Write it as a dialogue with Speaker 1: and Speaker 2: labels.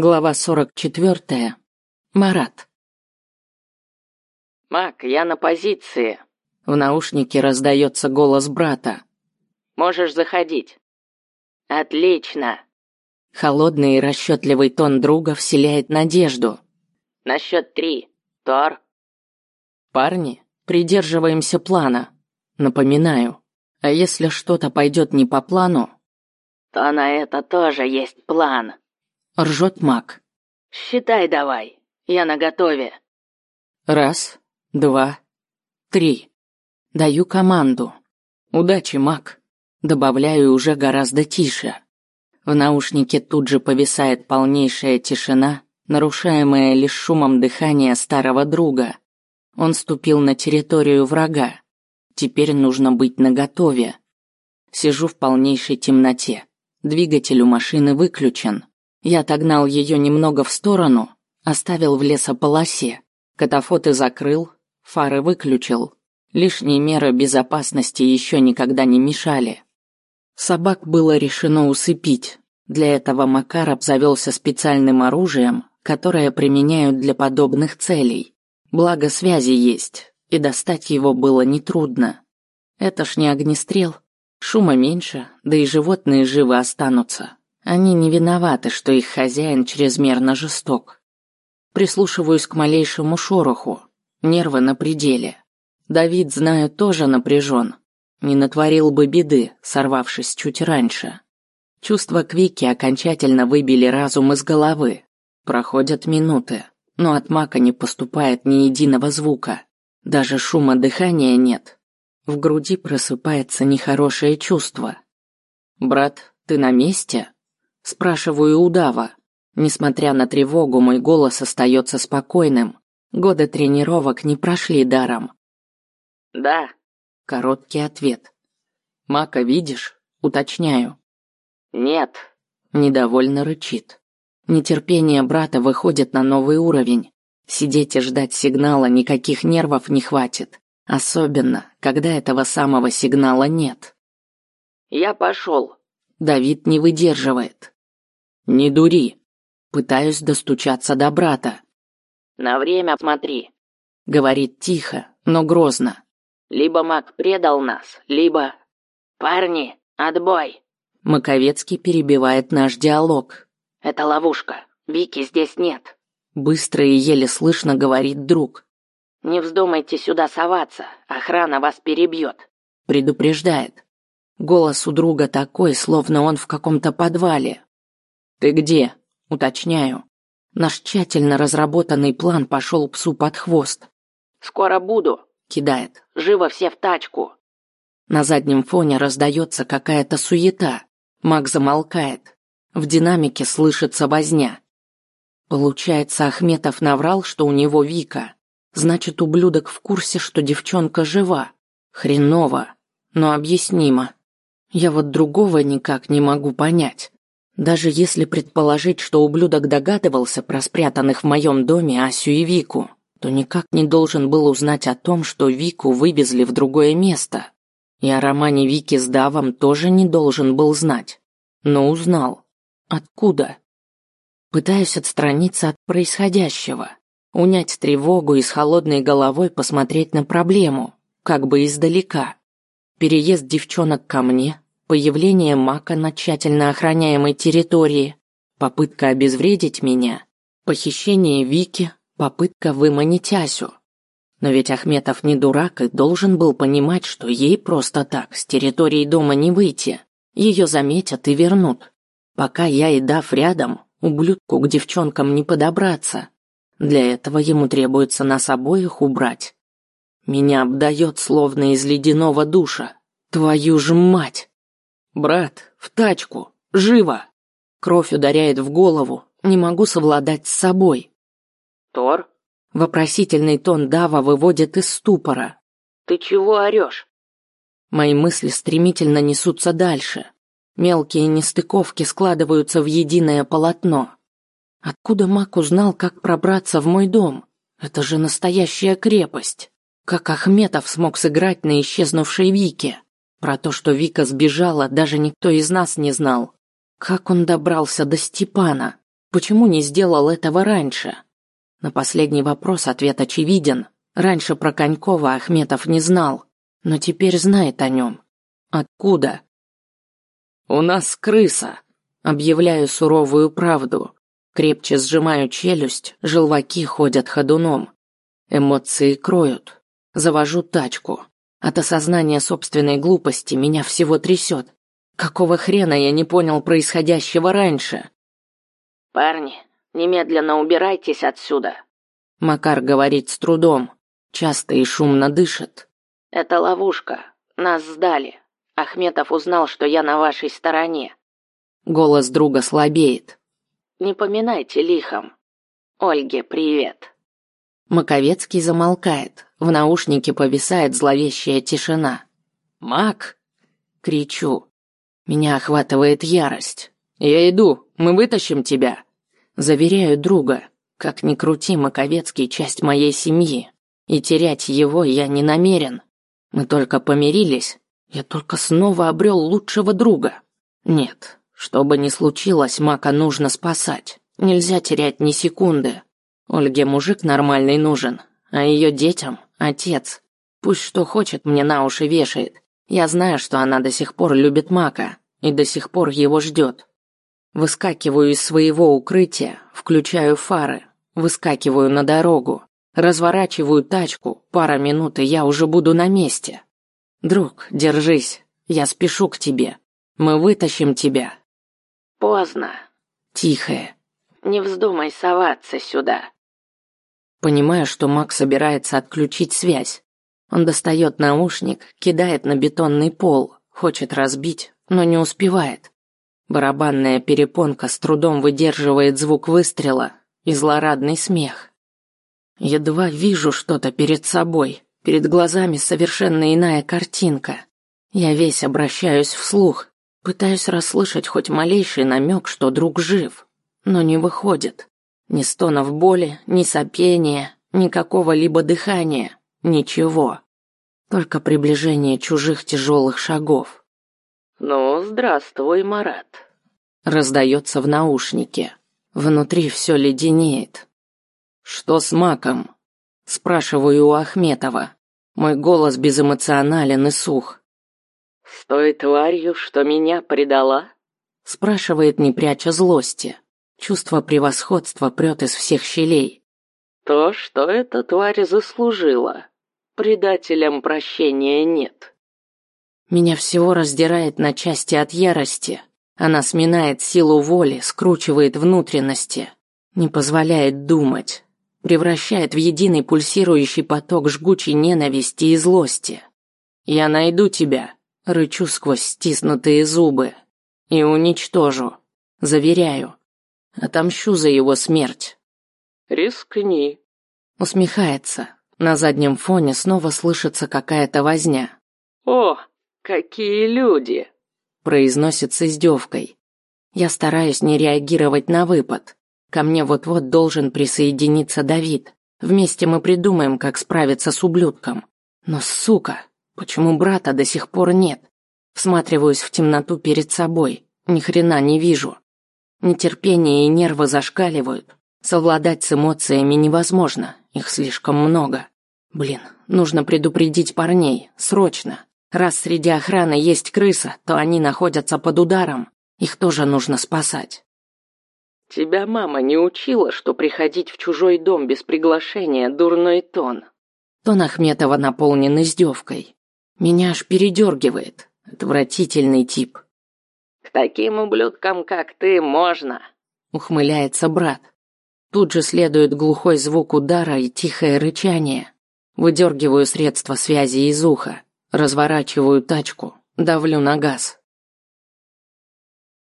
Speaker 1: Глава 44. Марат.
Speaker 2: «Мак, я на позиции!»
Speaker 1: В наушнике раздается голос брата.
Speaker 2: «Можешь заходить». «Отлично!»
Speaker 1: Холодный и расчетливый тон друга вселяет надежду.
Speaker 2: «На счет три. Тор».
Speaker 1: «Парни, придерживаемся плана. Напоминаю, а если что-то пойдет не по плану...»
Speaker 2: «То на это тоже есть план»,
Speaker 1: Ржет маг.
Speaker 2: «Считай давай, я наготове».
Speaker 1: Раз, два, три. Даю команду. Удачи, маг. Добавляю уже гораздо тише. В наушнике тут же повисает полнейшая тишина, нарушаемая лишь шумом дыхания старого друга. Он ступил на территорию врага. Теперь нужно быть наготове. Сижу в полнейшей темноте. Двигатель у машины выключен. Я отогнал ее немного в сторону, оставил в лесополосе. Катафоты закрыл, фары выключил. Лишние меры безопасности еще никогда не мешали. Собак было решено усыпить. Для этого Макар обзавелся специальным оружием, которое применяют для подобных целей. Благо связи есть, и достать его было нетрудно. Это ж не огнестрел. Шума меньше, да и животные живы останутся. Они не виноваты, что их хозяин чрезмерно жесток. Прислушиваюсь к малейшему шороху. Нервы на пределе. Давид, знаю, тоже напряжен. Не натворил бы беды, сорвавшись чуть раньше. Чувства Квики окончательно выбили разум из головы. Проходят минуты, но от Мака не поступает ни единого звука. Даже шума дыхания нет. В груди просыпается нехорошее чувство. «Брат, ты на месте?» Спрашиваю у Дава. Несмотря на тревогу, мой голос остается спокойным. Годы тренировок не прошли даром.
Speaker 2: Да.
Speaker 1: Короткий ответ. Мака видишь? Уточняю.
Speaker 2: Нет.
Speaker 1: Недовольно рычит. Нетерпение брата выходит на новый уровень. Сидеть и ждать сигнала никаких нервов не хватит. Особенно, когда этого самого сигнала нет.
Speaker 2: Я пошел.
Speaker 1: Давид не выдерживает. Не дури. Пытаюсь достучаться до брата.
Speaker 2: На время смотри.
Speaker 1: Говорит тихо, но грозно.
Speaker 2: Либо маг предал нас, либо... Парни, отбой.
Speaker 1: Маковецкий перебивает наш диалог.
Speaker 2: Это ловушка. Вики здесь нет.
Speaker 1: Быстро и еле слышно говорит друг.
Speaker 2: Не вздумайте сюда соваться, охрана вас перебьет.
Speaker 1: Предупреждает. Голос у друга такой, словно он в каком-то подвале. «Ты где?» – уточняю. Наш тщательно разработанный план пошел псу под хвост.
Speaker 2: «Скоро буду», –
Speaker 1: кидает.
Speaker 2: «Живо все в тачку».
Speaker 1: На заднем фоне раздается какая-то суета. Маг замолкает. В динамике слышится возня. Получается, Ахметов наврал, что у него Вика. Значит, ублюдок в курсе, что девчонка жива. Хреново, но объяснимо. Я вот другого никак не могу понять. Даже если предположить, что ублюдок догадывался про спрятанных в моем доме Асю и Вику, то никак не должен был узнать о том, что Вику вывезли в другое место. И о романе Вики с Давом тоже не должен был знать. Но узнал. Откуда? Пытаюсь отстраниться от происходящего, унять тревогу и с холодной головой посмотреть на проблему, как бы издалека. Переезд девчонок ко мне, появление Мака на тщательно охраняемой территории, попытка обезвредить меня, похищение Вики, попытка выманить Асю. Но ведь Ахметов не дурак и должен был понимать, что ей просто так с территории дома не выйти. Ее заметят и вернут. Пока я и Дав рядом, ублюдку к девчонкам не подобраться. Для этого ему требуется нас обоих убрать. Меня обдает словно из ледяного душа. Твою же мать! «Брат, в тачку! Живо!» Кровь ударяет в голову, не могу совладать с собой.
Speaker 2: «Тор?»
Speaker 1: Вопросительный тон Дава выводит из ступора.
Speaker 2: «Ты чего орешь?»
Speaker 1: Мои мысли стремительно несутся дальше. Мелкие нестыковки складываются в единое полотно. Откуда Мак узнал, как пробраться в мой дом? Это же настоящая крепость. Как Ахметов смог сыграть на исчезнувшей Вике? Про то, что Вика сбежала, даже никто из нас не знал. Как он добрался до Степана? Почему не сделал этого раньше? На последний вопрос ответ очевиден. Раньше про Конькова Ахметов не знал, но теперь знает о нем. Откуда? «У нас крыса», — объявляю суровую правду. Крепче сжимаю челюсть, желваки ходят ходуном. Эмоции кроют. Завожу тачку. От осознания собственной глупости меня всего трясет. Какого хрена я не понял происходящего раньше?
Speaker 2: Парни, немедленно убирайтесь отсюда.
Speaker 1: Макар говорит с трудом, часто и шумно дышит.
Speaker 2: Это ловушка. Нас сдали. Ахметов узнал, что я на вашей стороне.
Speaker 1: Голос друга слабеет.
Speaker 2: Не поминайте лихом. Ольге привет.
Speaker 1: Маковецкий замолкает. В наушнике повисает зловещая тишина. «Мак!» — кричу. Меня охватывает ярость. «Я иду, мы вытащим тебя!» Заверяю друга. Как ни крути, Маковецкий — часть моей семьи. И терять его я не намерен. Мы только помирились. Я только снова обрел лучшего друга. Нет, что бы ни случилось, Мака нужно спасать. Нельзя терять ни секунды. Ольге мужик нормальный нужен, а ее детям – отец. Пусть что хочет мне на уши вешает. Я знаю, что она до сих пор любит Мака и до сих пор его ждет. Выскакиваю из своего укрытия, включаю фары, выскакиваю на дорогу, разворачиваю тачку, пара минут и я уже буду на месте. Друг, держись, я спешу к тебе. Мы вытащим тебя.
Speaker 2: Поздно.
Speaker 1: Тихое.
Speaker 2: Не вздумай соваться сюда.
Speaker 1: Понимаю, что Мак собирается отключить связь. Он достает наушник, кидает на бетонный пол, хочет разбить, но не успевает. Барабанная перепонка с трудом выдерживает звук выстрела и злорадный смех. Едва вижу что-то перед собой, перед глазами совершенно иная картинка. Я весь обращаюсь вслух, пытаюсь расслышать хоть малейший намек, что друг жив, но не выходит. Ни стонов боли, ни сопения, ни какого-либо дыхания, ничего. Только приближение чужих тяжелых шагов.
Speaker 2: «Ну, здравствуй, Марат», — раздается в наушнике. Внутри все леденеет.
Speaker 1: «Что с маком?» — спрашиваю у Ахметова. Мой голос безэмоционален и сух.
Speaker 2: «С той тварью, что меня предала?»
Speaker 1: — спрашивает, не пряча злости. Чувство превосходства прет из всех щелей.
Speaker 2: То, что эта тварь заслужила. Предателям прощения нет.
Speaker 1: Меня всего раздирает на части от ярости. Она сминает силу воли, скручивает внутренности, не позволяет думать, превращает в единый пульсирующий поток жгучей ненависти и злости. Я найду тебя, рычу сквозь стиснутые зубы, и уничтожу. Заверяю, Отомщу за его смерть.
Speaker 2: Рискни.
Speaker 1: Усмехается. На заднем фоне снова слышится какая-то возня.
Speaker 2: О, какие люди!
Speaker 1: Произносит с издевкой. Я стараюсь не реагировать на выпад. Ко мне вот-вот должен присоединиться Давид. Вместе мы придумаем, как справиться с ублюдком. Но, сука, почему брата до сих пор нет? Всматриваюсь в темноту перед собой. Ни хрена не вижу. Нетерпение и нервы зашкаливают. Совладать с эмоциями невозможно, их слишком много. Блин, нужно предупредить парней, срочно. Раз среди охраны есть крыса, то они находятся под ударом. Их тоже нужно спасать.
Speaker 2: Тебя мама не учила, что приходить в чужой дом без приглашения дурной тон.
Speaker 1: Тон Ахметова наполнен издевкой. Меня аж передергивает. Отвратительный тип.
Speaker 2: Таким ублюдкам, как ты, можно.
Speaker 1: Ухмыляется брат. Тут же следует глухой звук удара и тихое рычание. Выдергиваю средства связи из уха, разворачиваю тачку, давлю на газ.